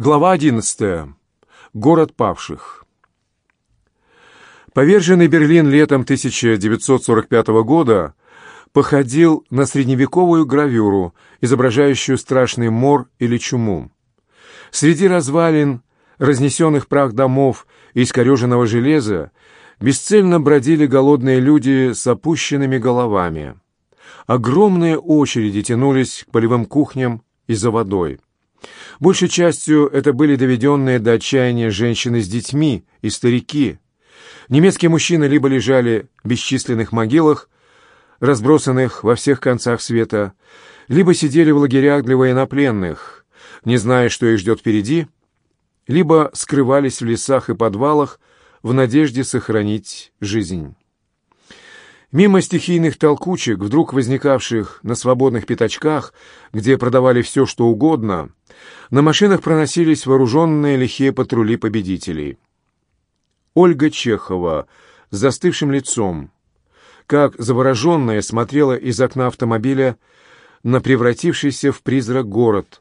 Глава 11. Город павших. Поверженный Берлин летом 1945 года походил на средневековую гравюру, изображающую страшный мор или чуму. Среди развалин, разнесенных прах домов и искореженного железа бесцельно бродили голодные люди с опущенными головами. Огромные очереди тянулись к полевым кухням и за водой. Большей частью это были доведенные до отчаяния женщины с детьми и старики. Немецкие мужчины либо лежали в бесчисленных могилах, разбросанных во всех концах света, либо сидели в лагерях для военнопленных, не зная, что их ждет впереди, либо скрывались в лесах и подвалах в надежде сохранить жизнь. Мимо стихийных толкучек, вдруг возникавших на свободных пятачках, где продавали все, что угодно, на машинах проносились вооруженные лихие патрули победителей. Ольга Чехова с застывшим лицом, как завороженная, смотрела из окна автомобиля на превратившийся в призрак город,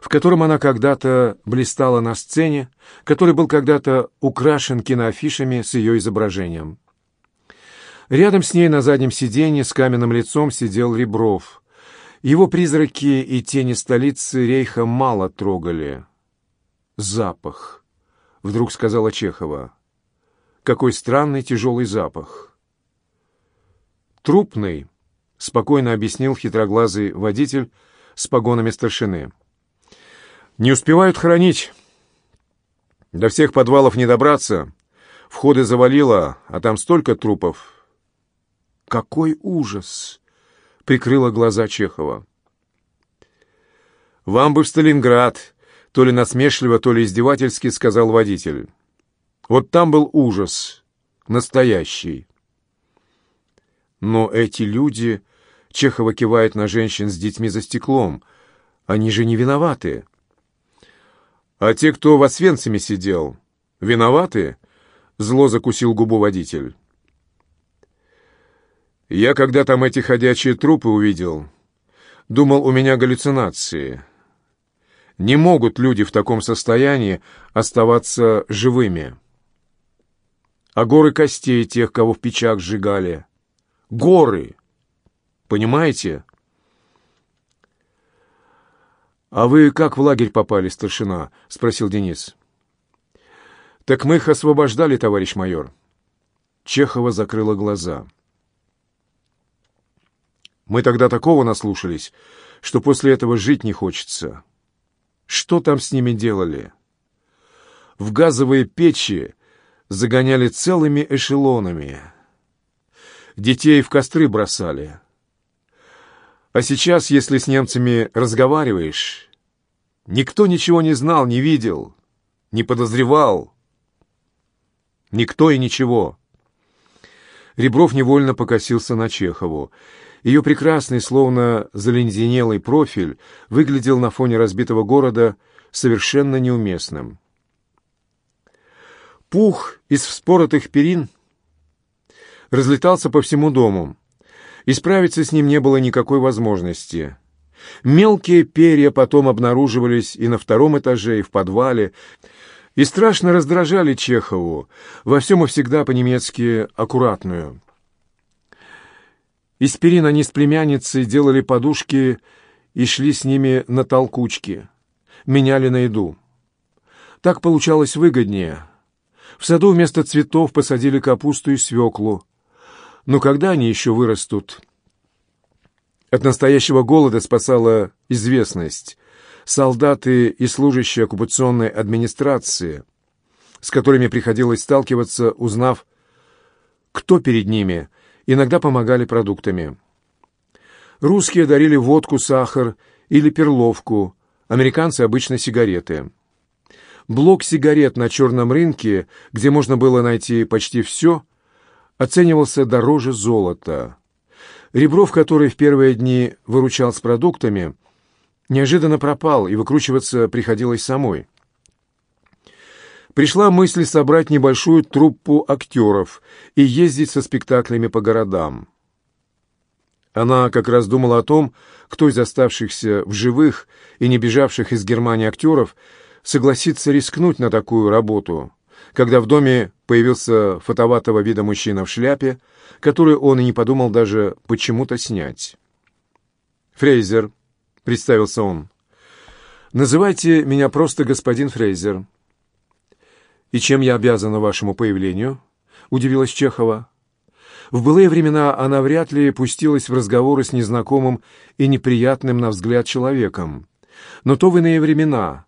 в котором она когда-то блистала на сцене, который был когда-то украшен киноафишами с ее изображением. Рядом с ней на заднем сиденье с каменным лицом сидел Ребров. Его призраки и тени столицы Рейха мало трогали. «Запах», — вдруг сказала Чехова. «Какой странный тяжелый запах». «Трупный», — спокойно объяснил хитроглазый водитель с погонами старшины. «Не успевают хранить. До всех подвалов не добраться. Входы завалило, а там столько трупов, какой ужас!» — прикрыла глаза Чехова. «Вам бы в Сталинград!» — то ли насмешливо, то ли издевательски сказал водитель. «Вот там был ужас. Настоящий». «Но эти люди...» — Чехова кивает на женщин с детьми за стеклом. «Они же не виноваты». «А те, кто в Освенциме сидел, виноваты?» — зло закусил губу водитель. Я когда там эти ходячие трупы увидел, думал, у меня галлюцинации. Не могут люди в таком состоянии оставаться живыми. А горы костей тех, кого в печах сжигали. Горы! Понимаете? «А вы как в лагерь попали, старшина?» — спросил Денис. «Так мы их освобождали, товарищ майор». Чехова закрыла глаза. «Да». Мы тогда такого наслушались, что после этого жить не хочется. Что там с ними делали? В газовые печи загоняли целыми эшелонами. Детей в костры бросали. А сейчас, если с немцами разговариваешь, никто ничего не знал, не видел, не подозревал. Никто и ничего. Ребров невольно покосился на Чехову. Ее прекрасный, словно заледенелый профиль выглядел на фоне разбитого города совершенно неуместным. Пух из вспоротых перин разлетался по всему дому. И справиться с ним не было никакой возможности. Мелкие перья потом обнаруживались и на втором этаже, и в подвале, и страшно раздражали Чехову, во всем и всегда по-немецки аккуратную. Из перин они с племянницей делали подушки и шли с ними на толкучки, меняли на еду. Так получалось выгоднее. В саду вместо цветов посадили капусту и свеклу. Но когда они еще вырастут? От настоящего голода спасала известность солдаты и служащие оккупационной администрации, с которыми приходилось сталкиваться, узнав, кто перед ними, иногда помогали продуктами. Русские дарили водку, сахар или перловку, американцы обычно сигареты. Блок сигарет на черном рынке, где можно было найти почти все, оценивался дороже золота. Ребров, который в первые дни выручал с продуктами, неожиданно пропал, и выкручиваться приходилось самой. Пришла мысль собрать небольшую труппу актеров и ездить со спектаклями по городам. Она как раз думала о том, кто из оставшихся в живых и не бежавших из Германии актеров согласится рискнуть на такую работу, когда в доме появился фотоватого вида мужчина в шляпе, который он и не подумал даже почему-то снять. Фрейзер — представился он. «Называйте меня просто господин Фрейзер». «И чем я обязана вашему появлению?» — удивилась Чехова. В былые времена она вряд ли пустилась в разговоры с незнакомым и неприятным на взгляд человеком. Но то в иные времена.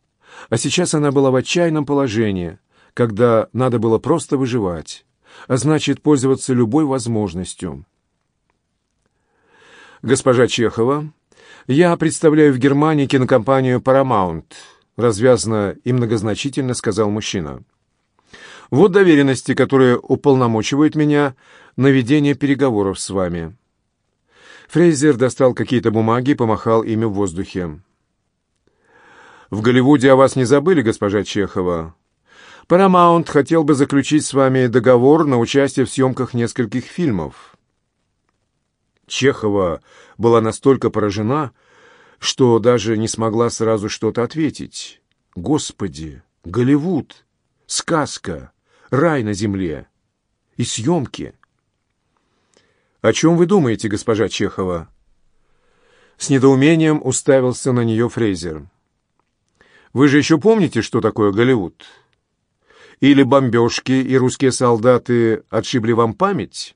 А сейчас она была в отчаянном положении, когда надо было просто выживать, а значит, пользоваться любой возможностью. «Госпожа Чехова», «Я представляю в Германии кинокомпанию Paramount», — развязно и многозначительно сказал мужчина. «Вот доверенности, которые уполномочивают меня на ведение переговоров с вами». Фрейзер достал какие-то бумаги и помахал ими в воздухе. «В Голливуде о вас не забыли, госпожа Чехова. Paramount хотел бы заключить с вами договор на участие в съемках нескольких фильмов». Чехова была настолько поражена, что даже не смогла сразу что-то ответить. «Господи! Голливуд! Сказка! Рай на земле! И съемки!» «О чем вы думаете, госпожа Чехова?» С недоумением уставился на нее Фрейзер. «Вы же еще помните, что такое Голливуд? Или бомбежки и русские солдаты отшибли вам память?»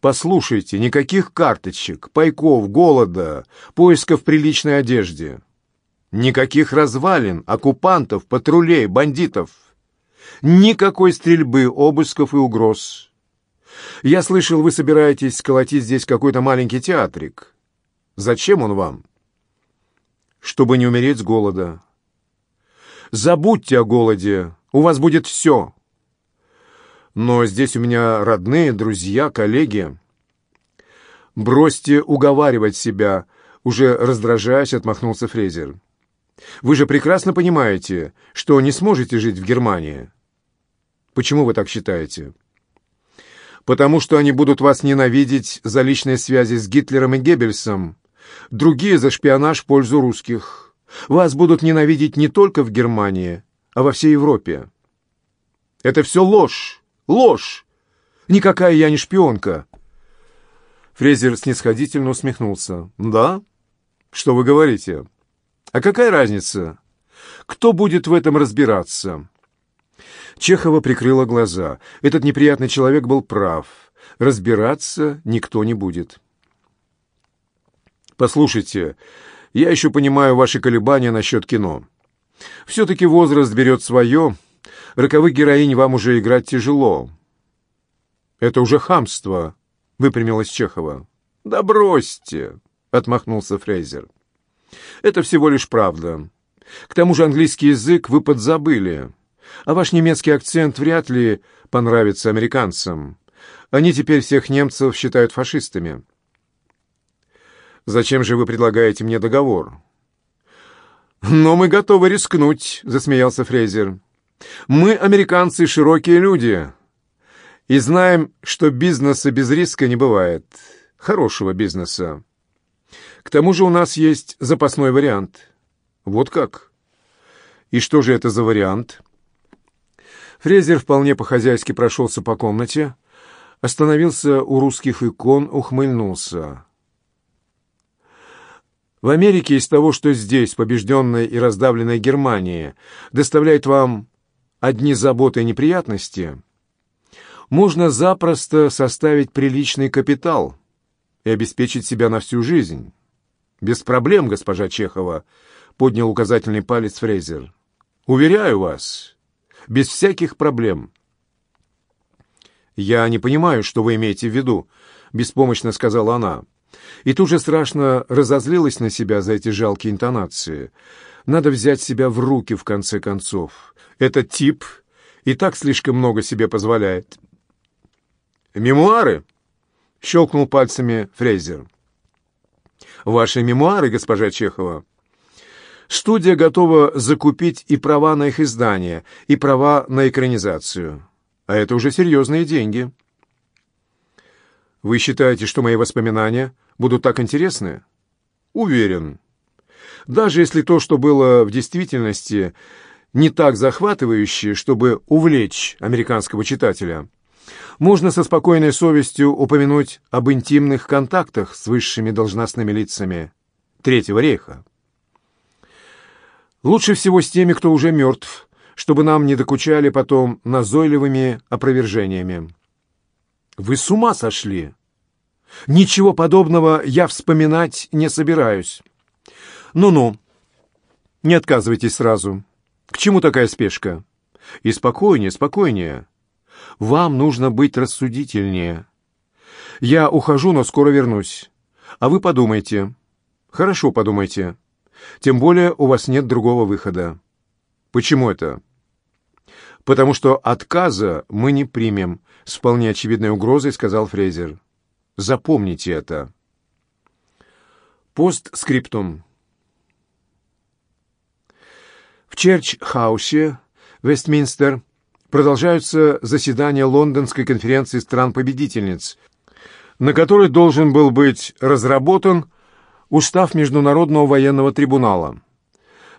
Послушайте, никаких карточек, пайков, голода, поисков приличной одежде. Никаких развалин, оккупантов, патрулей, бандитов. Никакой стрельбы, обысков и угроз. Я слышал, вы собираетесь сколотить здесь какой-то маленький театрик. Зачем он вам? Чтобы не умереть с голода. Забудьте о голоде, у вас будет все но здесь у меня родные, друзья, коллеги. Бросьте уговаривать себя, уже раздражаясь, отмахнулся Фрезер. Вы же прекрасно понимаете, что не сможете жить в Германии. Почему вы так считаете? Потому что они будут вас ненавидеть за личные связи с Гитлером и Геббельсом, другие за шпионаж в пользу русских. Вас будут ненавидеть не только в Германии, а во всей Европе. Это все ложь. Ложь! Никакая я не шпионка!» Фрезер снисходительно усмехнулся. «Да? Что вы говорите? А какая разница? Кто будет в этом разбираться?» Чехова прикрыла глаза. Этот неприятный человек был прав. Разбираться никто не будет. «Послушайте, я еще понимаю ваши колебания насчет кино. Все-таки возраст берет свое, Роковых героинь вам уже играть тяжело. Это уже хамство, — выпрямилась Чехова. Да бросьте, — отмахнулся Фрейзер. Это всего лишь правда. К тому же английский язык вы подзабыли, а ваш немецкий акцент вряд ли понравится американцам. Они теперь всех немцев считают фашистами. Зачем же вы предлагаете мне договор? «Но мы готовы рискнуть», — засмеялся Фрейзер. Мы, американцы, широкие люди и знаем, что бизнеса без риска не бывает. Хорошего бизнеса. К тому же у нас есть запасной вариант. Вот как? И что же это за вариант? Фрезер вполне по-хозяйски прошелся по комнате, остановился у русских икон, ухмыльнулся. В Америке из того, что здесь, побежденной и раздавленной Германии, доставляет вам одни заботы и неприятности, можно запросто составить приличный капитал и обеспечить себя на всю жизнь. «Без проблем, госпожа Чехова», — поднял указательный палец Фрейзер. «Уверяю вас, без всяких проблем». «Я не понимаю, что вы имеете в виду», — беспомощно сказала она. И тут же страшно разозлилась на себя за эти жалкие интонации. Надо взять себя в руки, в конце концов. Этот тип и так слишком много себе позволяет. «Мемуары?» — щелкнул пальцами Фрейзер. «Ваши мемуары, госпожа Чехова?» «Студия готова закупить и права на их издание, и права на экранизацию. А это уже серьезные деньги». Вы считаете, что мои воспоминания будут так интересны? Уверен. Даже если то, что было в действительности, не так захватывающе, чтобы увлечь американского читателя, можно со спокойной совестью упомянуть об интимных контактах с высшими должностными лицами Третьего рейха. Лучше всего с теми, кто уже мертв, чтобы нам не докучали потом назойливыми опровержениями. Вы с ума сошли? Ничего подобного я вспоминать не собираюсь. Ну-ну, не отказывайтесь сразу. К чему такая спешка? И спокойнее, спокойнее. Вам нужно быть рассудительнее. Я ухожу, но скоро вернусь. А вы подумайте. Хорошо подумайте. Тем более у вас нет другого выхода. Почему это? «Потому что отказа мы не примем», — с вполне очевидной угрозой сказал Фрейзер. «Запомните это». Постскриптум. В Черч-хаусе, Вестминстер, продолжаются заседания Лондонской конференции стран-победительниц, на которой должен был быть разработан устав Международного военного трибунала.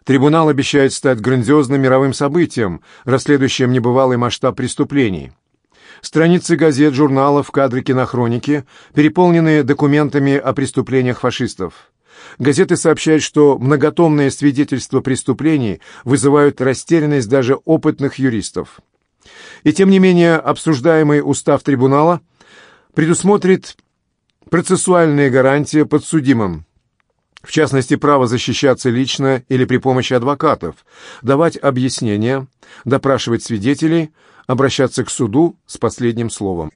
Трибунал обещает стать грандиозным мировым событием, расследующим небывалый масштаб преступлений. Страницы газет, журналов, кадры кинохроники переполнены документами о преступлениях фашистов. Газеты сообщают, что многотомные свидетельства преступлений вызывают растерянность даже опытных юристов. И тем не менее обсуждаемый устав трибунала предусмотрит процессуальные гарантии подсудимым, в частности, право защищаться лично или при помощи адвокатов, давать объяснения, допрашивать свидетелей, обращаться к суду с последним словом.